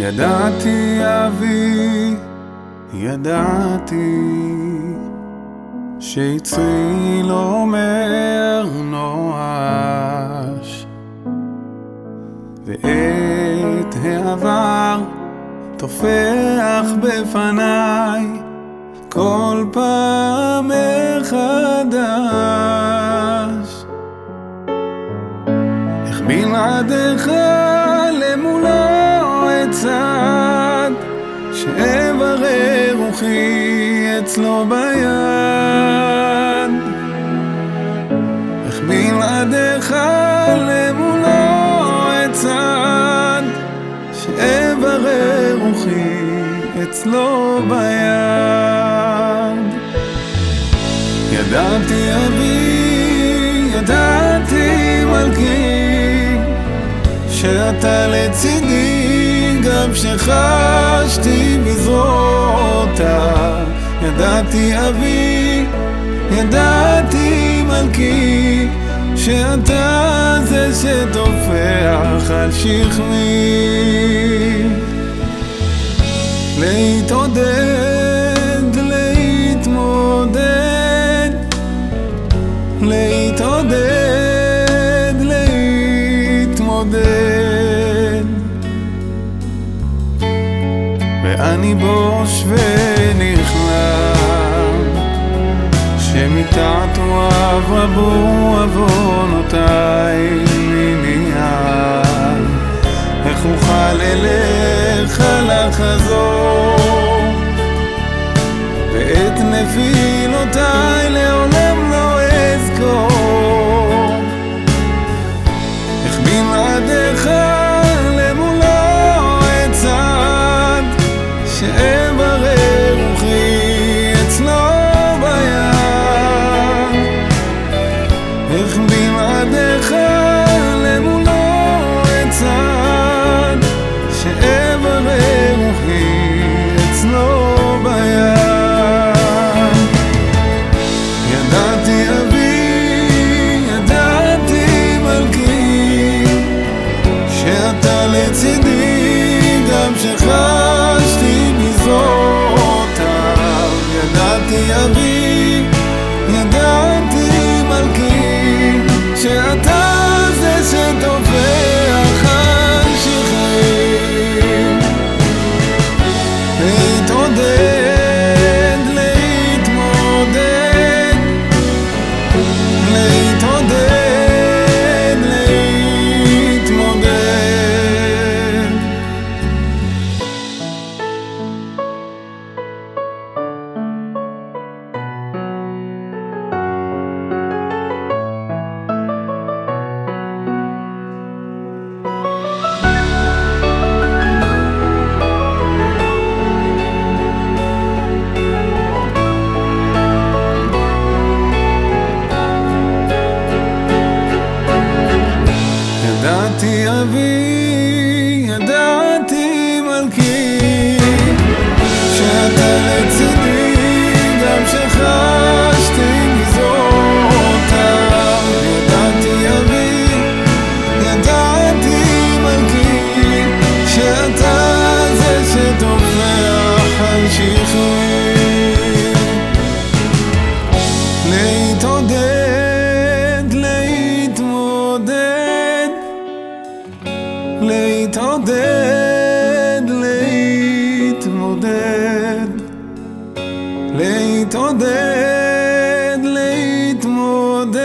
ידעתי אבי, ידעתי שהציל אומר נואש. ואת העבר טופח בפניי כל פעם מחדש רוחי אצלו ביד. איך בלעדיך למולו אצעד שאברר רוחי אצלו ביד. ידעתי אבי, ידעתי מלכי שאתה לצידי גם שחשתי בזרועותיו ידעתי אבי, ידעתי מלכי שאתה זה שטופח על שכמי. להתעודד, ואני בוש ונכלם, שמיתתו רבו עוונותיי מנייר. איך אוכל אליך לחזור ואת נפילותיי איך בלעדיך למולו אצעד שאברר רוחי אצלו ביד. ידעתי אבי, ידעתי מלכי שאתה לצידי גם שחשתי בזרועותיו ידעתי אבי, ידעתי מלכי שאתה זה אבי, ידעתי להתעודד, להתמודד, להתעודד, להתמודד,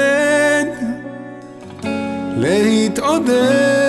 להתעודד